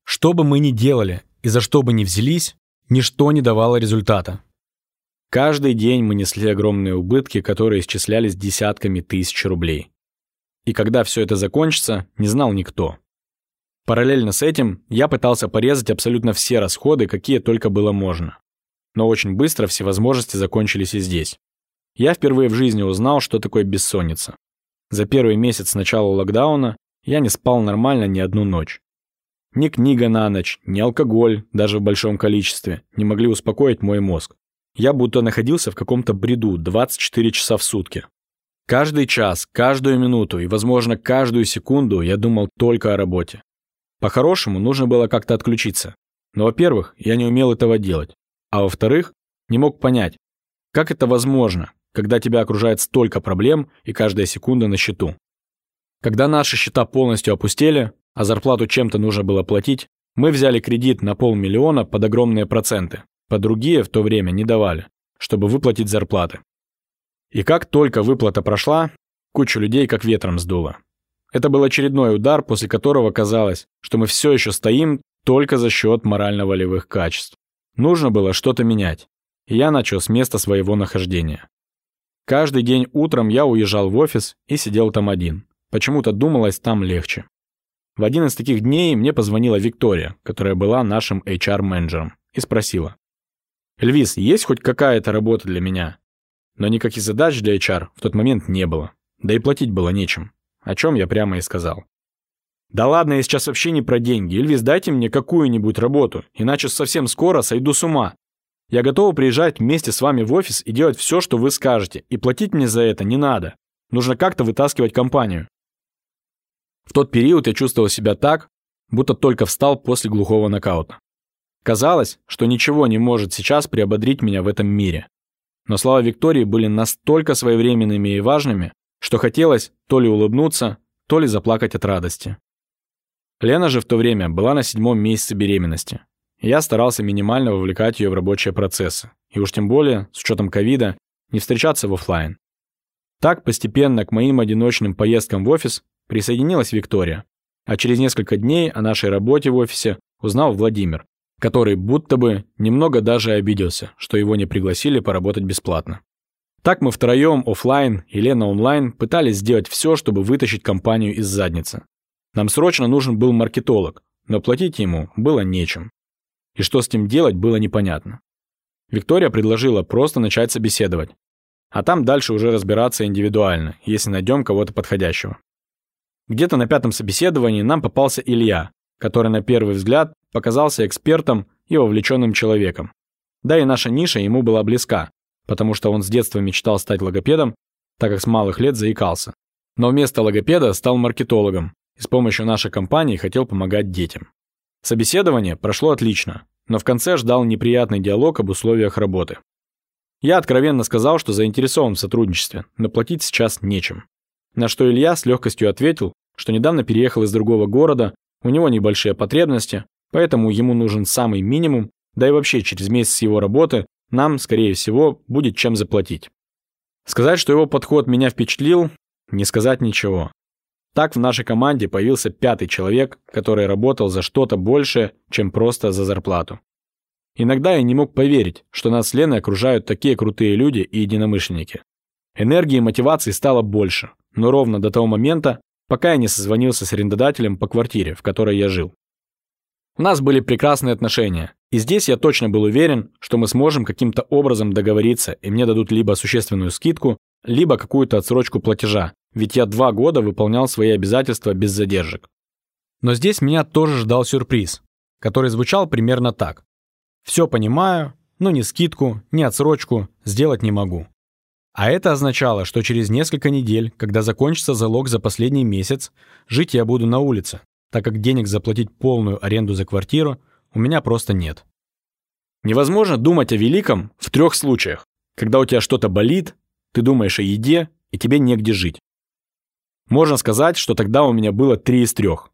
Что бы мы ни делали и за что бы ни взялись, ничто не давало результата. Каждый день мы несли огромные убытки, которые исчислялись десятками тысяч рублей. И когда все это закончится, не знал никто. Параллельно с этим я пытался порезать абсолютно все расходы, какие только было можно. Но очень быстро все возможности закончились и здесь. Я впервые в жизни узнал, что такое бессонница. За первый месяц с начала локдауна я не спал нормально ни одну ночь. Ни книга на ночь, ни алкоголь, даже в большом количестве, не могли успокоить мой мозг. Я будто находился в каком-то бреду 24 часа в сутки. Каждый час, каждую минуту и, возможно, каждую секунду я думал только о работе. По-хорошему, нужно было как-то отключиться. Но, во-первых, я не умел этого делать. А во-вторых, не мог понять, как это возможно, когда тебя окружает столько проблем и каждая секунда на счету. Когда наши счета полностью опустели, а зарплату чем-то нужно было платить, мы взяли кредит на полмиллиона под огромные проценты, по другие в то время не давали, чтобы выплатить зарплаты. И как только выплата прошла, кучу людей как ветром сдуло. Это был очередной удар, после которого казалось, что мы все еще стоим только за счет морально-волевых качеств. Нужно было что-то менять. И я начал с места своего нахождения. Каждый день утром я уезжал в офис и сидел там один. Почему-то думалось там легче. В один из таких дней мне позвонила Виктория, которая была нашим HR-менеджером, и спросила. «Эльвис, есть хоть какая-то работа для меня?» Но никаких задач для HR в тот момент не было. Да и платить было нечем. О чем я прямо и сказал. «Да ладно, я сейчас вообще не про деньги. Эльвис, дайте мне какую-нибудь работу, иначе совсем скоро сойду с ума. Я готова приезжать вместе с вами в офис и делать все, что вы скажете, и платить мне за это не надо. Нужно как-то вытаскивать компанию». В тот период я чувствовал себя так, будто только встал после глухого нокаута. Казалось, что ничего не может сейчас приободрить меня в этом мире. Но слова Виктории были настолько своевременными и важными, что хотелось то ли улыбнуться, то ли заплакать от радости. Лена же в то время была на седьмом месяце беременности. Я старался минимально вовлекать ее в рабочие процессы, и уж тем более, с учетом ковида, не встречаться в офлайн. Так постепенно к моим одиночным поездкам в офис присоединилась Виктория, а через несколько дней о нашей работе в офисе узнал Владимир, который будто бы немного даже обиделся, что его не пригласили поработать бесплатно. Так мы втроем офлайн и Лена онлайн пытались сделать все, чтобы вытащить компанию из задницы. Нам срочно нужен был маркетолог, но платить ему было нечем. И что с ним делать, было непонятно. Виктория предложила просто начать собеседовать, а там дальше уже разбираться индивидуально, если найдем кого-то подходящего. Где-то на пятом собеседовании нам попался Илья, который на первый взгляд показался экспертом и вовлеченным человеком. Да и наша ниша ему была близка, потому что он с детства мечтал стать логопедом, так как с малых лет заикался. Но вместо логопеда стал маркетологом и с помощью нашей компании хотел помогать детям. Собеседование прошло отлично, но в конце ждал неприятный диалог об условиях работы. Я откровенно сказал, что заинтересован в сотрудничестве, но платить сейчас нечем. На что Илья с легкостью ответил, что недавно переехал из другого города, у него небольшие потребности, поэтому ему нужен самый минимум, да и вообще через месяц его работы нам, скорее всего, будет чем заплатить. Сказать, что его подход меня впечатлил, не сказать ничего. Так в нашей команде появился пятый человек, который работал за что-то большее, чем просто за зарплату. Иногда я не мог поверить, что нас с Леной окружают такие крутые люди и единомышленники. Энергии и мотивации стало больше, но ровно до того момента, пока я не созвонился с арендодателем по квартире, в которой я жил. У нас были прекрасные отношения, и здесь я точно был уверен, что мы сможем каким-то образом договориться, и мне дадут либо существенную скидку, либо какую-то отсрочку платежа, ведь я два года выполнял свои обязательства без задержек. Но здесь меня тоже ждал сюрприз, который звучал примерно так. «Все понимаю, но ни скидку, ни отсрочку сделать не могу». А это означало, что через несколько недель, когда закончится залог за последний месяц, жить я буду на улице, так как денег заплатить полную аренду за квартиру у меня просто нет. Невозможно думать о великом в трех случаях. Когда у тебя что-то болит, ты думаешь о еде, и тебе негде жить. Можно сказать, что тогда у меня было три из трех.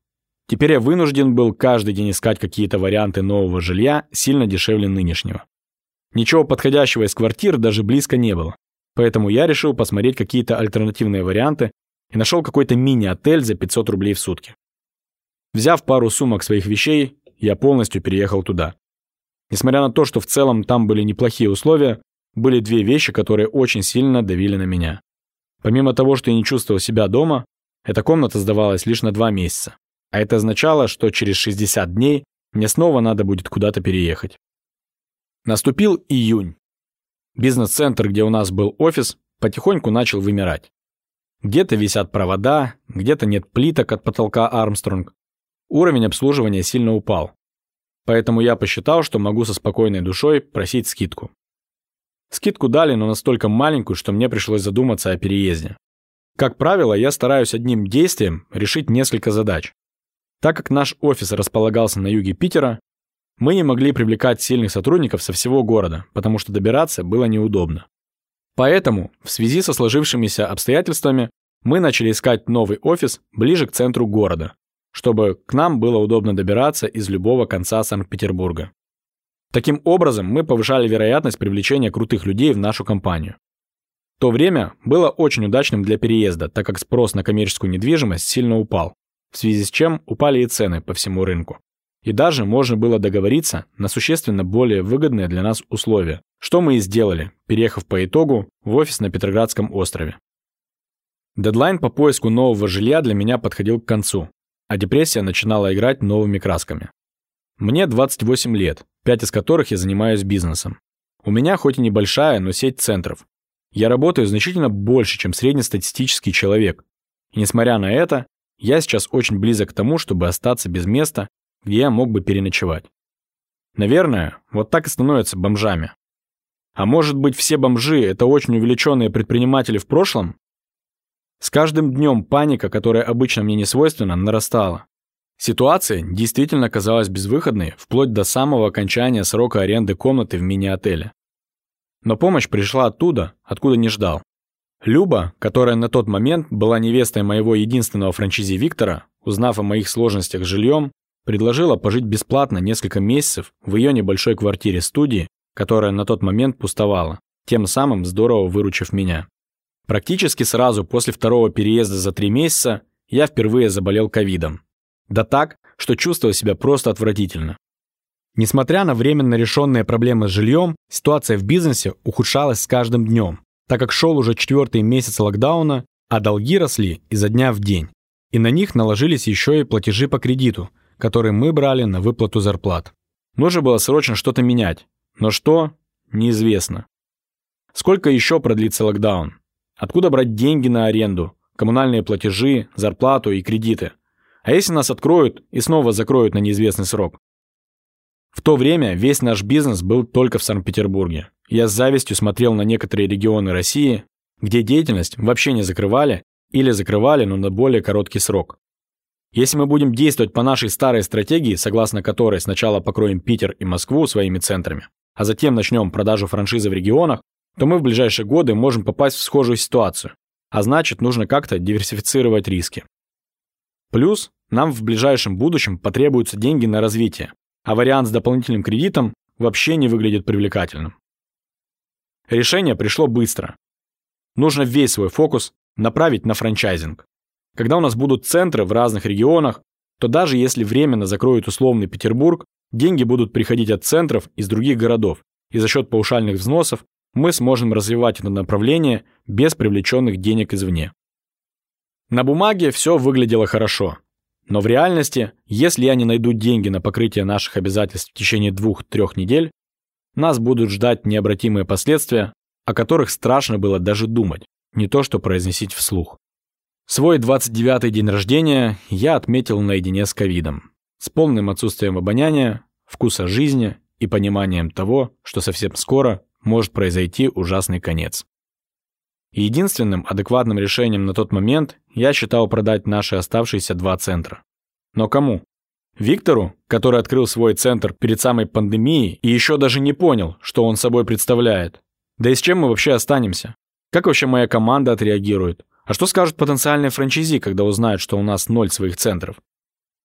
Теперь я вынужден был каждый день искать какие-то варианты нового жилья сильно дешевле нынешнего. Ничего подходящего из квартир даже близко не было. Поэтому я решил посмотреть какие-то альтернативные варианты и нашел какой-то мини-отель за 500 рублей в сутки. Взяв пару сумок своих вещей, я полностью переехал туда. Несмотря на то, что в целом там были неплохие условия, были две вещи, которые очень сильно давили на меня. Помимо того, что я не чувствовал себя дома, эта комната сдавалась лишь на два месяца. А это означало, что через 60 дней мне снова надо будет куда-то переехать. Наступил июнь. Бизнес-центр, где у нас был офис, потихоньку начал вымирать. Где-то висят провода, где-то нет плиток от потолка Армстронг, Уровень обслуживания сильно упал. Поэтому я посчитал, что могу со спокойной душой просить скидку. Скидку дали, но настолько маленькую, что мне пришлось задуматься о переезде. Как правило, я стараюсь одним действием решить несколько задач. Так как наш офис располагался на юге Питера, мы не могли привлекать сильных сотрудников со всего города, потому что добираться было неудобно. Поэтому, в связи со сложившимися обстоятельствами, мы начали искать новый офис ближе к центру города, чтобы к нам было удобно добираться из любого конца Санкт-Петербурга. Таким образом, мы повышали вероятность привлечения крутых людей в нашу компанию. То время было очень удачным для переезда, так как спрос на коммерческую недвижимость сильно упал, в связи с чем упали и цены по всему рынку. И даже можно было договориться на существенно более выгодные для нас условия, что мы и сделали, переехав по итогу в офис на Петроградском острове. Дедлайн по поиску нового жилья для меня подходил к концу, а депрессия начинала играть новыми красками. Мне 28 лет, 5 из которых я занимаюсь бизнесом. У меня хоть и небольшая, но сеть центров, я работаю значительно больше, чем среднестатистический человек. И несмотря на это, я сейчас очень близок к тому, чтобы остаться без места, где я мог бы переночевать. Наверное, вот так и становятся бомжами. А может быть, все бомжи – это очень увлеченные предприниматели в прошлом? С каждым днем паника, которая обычно мне не свойственна, нарастала. Ситуация действительно казалась безвыходной вплоть до самого окончания срока аренды комнаты в мини-отеле. Но помощь пришла оттуда, откуда не ждал. Люба, которая на тот момент была невестой моего единственного франчизи Виктора, узнав о моих сложностях с жильем, предложила пожить бесплатно несколько месяцев в ее небольшой квартире-студии, которая на тот момент пустовала, тем самым здорово выручив меня. Практически сразу после второго переезда за три месяца я впервые заболел ковидом. Да так, что чувствовал себя просто отвратительно. Несмотря на временно решенные проблемы с жильем, ситуация в бизнесе ухудшалась с каждым днем, так как шел уже четвертый месяц локдауна, а долги росли изо дня в день. И на них наложились еще и платежи по кредиту, которые мы брали на выплату зарплат. Нужно было срочно что-то менять, но что – неизвестно. Сколько еще продлится локдаун? Откуда брать деньги на аренду, коммунальные платежи, зарплату и кредиты? А если нас откроют и снова закроют на неизвестный срок? В то время весь наш бизнес был только в Санкт-Петербурге. Я с завистью смотрел на некоторые регионы России, где деятельность вообще не закрывали или закрывали, но на более короткий срок. Если мы будем действовать по нашей старой стратегии, согласно которой сначала покроем Питер и Москву своими центрами, а затем начнем продажу франшизы в регионах, то мы в ближайшие годы можем попасть в схожую ситуацию, а значит нужно как-то диверсифицировать риски. Плюс нам в ближайшем будущем потребуются деньги на развитие, а вариант с дополнительным кредитом вообще не выглядит привлекательным. Решение пришло быстро. Нужно весь свой фокус направить на франчайзинг. Когда у нас будут центры в разных регионах, то даже если временно закроют условный Петербург, деньги будут приходить от центров из других городов, и за счет паушальных взносов мы сможем развивать это направление без привлеченных денег извне. На бумаге все выглядело хорошо. Но в реальности, если я не найду деньги на покрытие наших обязательств в течение двух-трех недель, нас будут ждать необратимые последствия, о которых страшно было даже думать, не то что произносить вслух. Свой 29-й день рождения я отметил наедине с ковидом, с полным отсутствием обоняния, вкуса жизни и пониманием того, что совсем скоро может произойти ужасный конец. Единственным адекватным решением на тот момент я считал продать наши оставшиеся два центра. Но кому? Виктору, который открыл свой центр перед самой пандемией и еще даже не понял, что он собой представляет. Да и с чем мы вообще останемся? Как вообще моя команда отреагирует? А что скажут потенциальные франчайзи, когда узнают, что у нас ноль своих центров?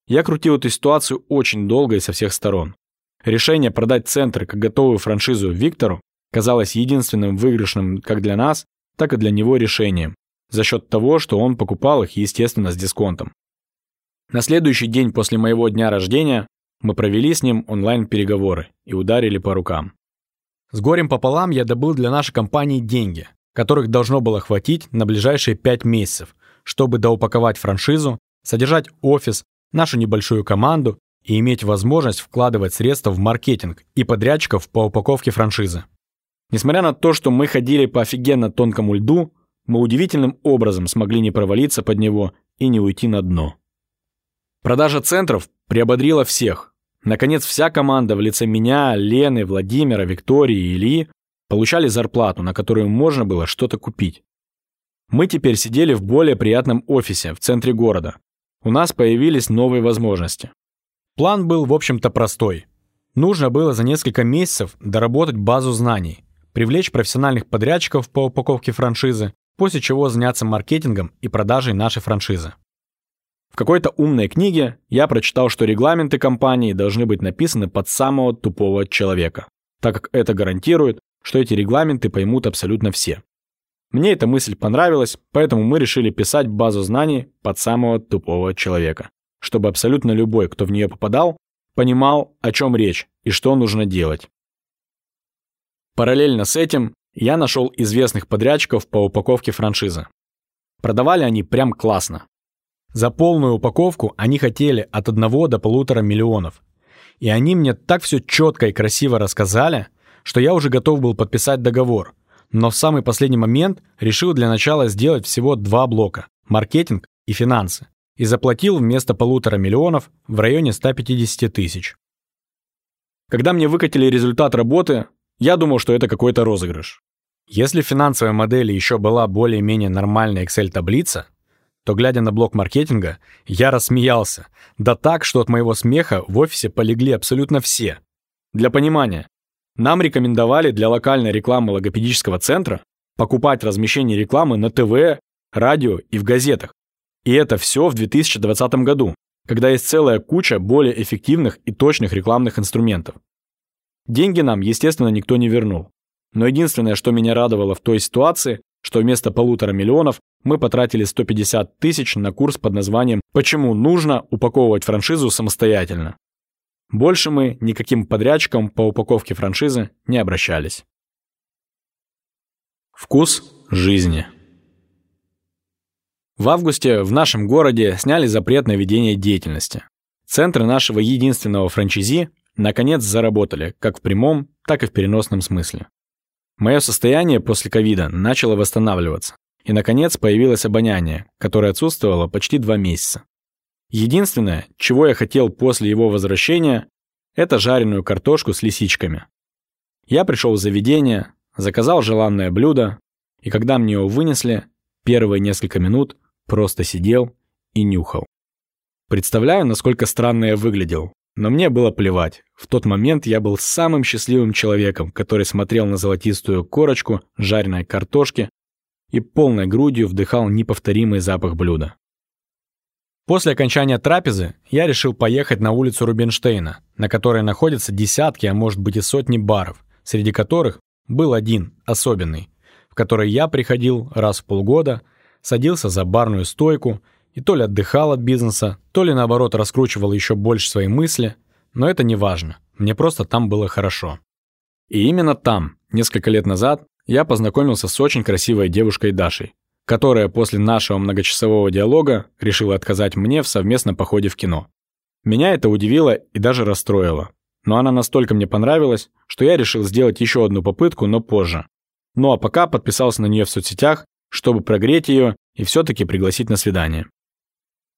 Я крутил эту ситуацию очень долго и со всех сторон. Решение продать центр как готовую франшизу Виктору казалось единственным выигрышным как для нас, так и для него решением, за счет того, что он покупал их, естественно, с дисконтом. На следующий день после моего дня рождения мы провели с ним онлайн-переговоры и ударили по рукам. С горем пополам я добыл для нашей компании деньги, которых должно было хватить на ближайшие 5 месяцев, чтобы доупаковать франшизу, содержать офис, нашу небольшую команду и иметь возможность вкладывать средства в маркетинг и подрядчиков по упаковке франшизы. Несмотря на то, что мы ходили по офигенно тонкому льду, мы удивительным образом смогли не провалиться под него и не уйти на дно. Продажа центров приободрила всех. Наконец, вся команда в лице меня, Лены, Владимира, Виктории и Ильи получали зарплату, на которую можно было что-то купить. Мы теперь сидели в более приятном офисе в центре города. У нас появились новые возможности. План был, в общем-то, простой. Нужно было за несколько месяцев доработать базу знаний – привлечь профессиональных подрядчиков по упаковке франшизы, после чего заняться маркетингом и продажей нашей франшизы. В какой-то умной книге я прочитал, что регламенты компании должны быть написаны под самого тупого человека, так как это гарантирует, что эти регламенты поймут абсолютно все. Мне эта мысль понравилась, поэтому мы решили писать базу знаний под самого тупого человека, чтобы абсолютно любой, кто в нее попадал, понимал, о чем речь и что нужно делать. Параллельно с этим я нашел известных подрядчиков по упаковке франшизы. Продавали они прям классно. За полную упаковку они хотели от 1 до полутора миллионов. И они мне так все четко и красиво рассказали, что я уже готов был подписать договор. Но в самый последний момент решил для начала сделать всего два блока – маркетинг и финансы. И заплатил вместо полутора миллионов в районе 150 тысяч. Когда мне выкатили результат работы, я думал, что это какой-то розыгрыш. Если в финансовой модели еще была более-менее нормальная Excel-таблица, то, глядя на блок маркетинга, я рассмеялся. Да так, что от моего смеха в офисе полегли абсолютно все. Для понимания, нам рекомендовали для локальной рекламы логопедического центра покупать размещение рекламы на ТВ, радио и в газетах. И это все в 2020 году, когда есть целая куча более эффективных и точных рекламных инструментов. Деньги нам, естественно, никто не вернул. Но единственное, что меня радовало в той ситуации, что вместо полутора миллионов мы потратили 150 тысяч на курс под названием «Почему нужно упаковывать франшизу самостоятельно?». Больше мы никаким подрядчикам по упаковке франшизы не обращались. Вкус жизни. В августе в нашем городе сняли запрет на ведение деятельности. Центры нашего единственного франчайзи наконец заработали, как в прямом, так и в переносном смысле. Мое состояние после ковида начало восстанавливаться. И, наконец, появилось обоняние, которое отсутствовало почти два месяца. Единственное, чего я хотел после его возвращения, это жареную картошку с лисичками. Я пришел в заведение, заказал желанное блюдо, и когда мне его вынесли, первые несколько минут просто сидел и нюхал. Представляю, насколько странно я выглядел, но мне было плевать. В тот момент я был самым счастливым человеком, который смотрел на золотистую корочку жареной картошки и полной грудью вдыхал неповторимый запах блюда. После окончания трапезы я решил поехать на улицу Рубинштейна, на которой находятся десятки, а может быть и сотни баров, среди которых был один, особенный, в который я приходил раз в полгода, садился за барную стойку и то ли отдыхал от бизнеса, то ли наоборот раскручивал еще больше свои мысли, но это не важно, мне просто там было хорошо. И именно там, несколько лет назад, я познакомился с очень красивой девушкой Дашей, которая после нашего многочасового диалога решила отказать мне в совместном походе в кино. Меня это удивило и даже расстроило. Но она настолько мне понравилась, что я решил сделать еще одну попытку, но позже. Ну а пока подписался на нее в соцсетях, чтобы прогреть ее и все-таки пригласить на свидание.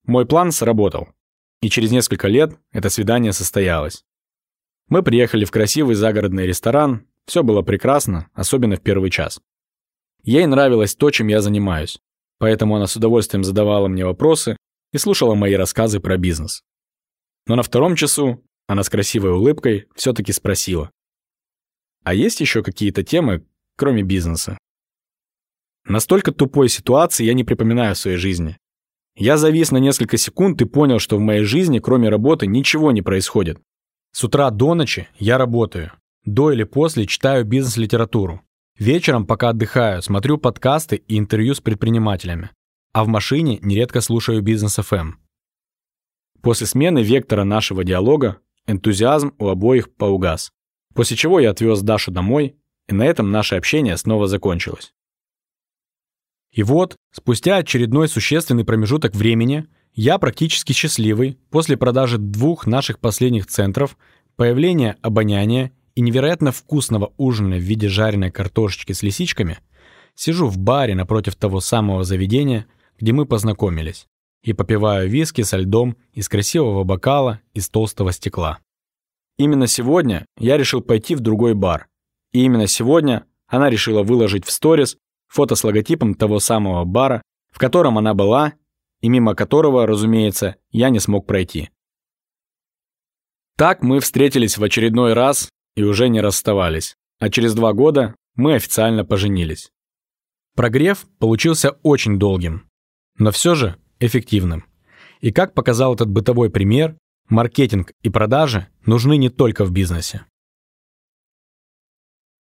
Мой план сработал, и через несколько лет это свидание состоялось. Мы приехали в красивый загородный ресторан, все было прекрасно, особенно в первый час. Ей нравилось то, чем я занимаюсь, поэтому она с удовольствием задавала мне вопросы и слушала мои рассказы про бизнес. Но на втором часу она с красивой улыбкой все-таки спросила. А есть еще какие-то темы, кроме бизнеса? Настолько тупой ситуации я не припоминаю в своей жизни. Я завис на несколько секунд и понял, что в моей жизни, кроме работы, ничего не происходит. С утра до ночи я работаю. До или после читаю бизнес-литературу. Вечером, пока отдыхаю, смотрю подкасты и интервью с предпринимателями. А в машине нередко слушаю бизнес FM. Эм. После смены вектора нашего диалога энтузиазм у обоих поугас. После чего я отвез Дашу домой, и на этом наше общение снова закончилось. И вот, спустя очередной существенный промежуток времени, я практически счастливый после продажи двух наших последних центров, появления обоняния и невероятно вкусного ужина в виде жареной картошечки с лисичками, сижу в баре напротив того самого заведения, где мы познакомились, и попиваю виски со льдом из красивого бокала из толстого стекла. Именно сегодня я решил пойти в другой бар. И именно сегодня она решила выложить в сторис фото с логотипом того самого бара, в котором она была и мимо которого, разумеется, я не смог пройти. Так мы встретились в очередной раз и уже не расставались, а через два года мы официально поженились. Прогрев получился очень долгим, но все же эффективным. И как показал этот бытовой пример, маркетинг и продажи нужны не только в бизнесе.